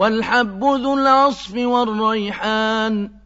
وَالْحَبُّ ذُو الْعَصْفِ وَالرَّيْحَانُ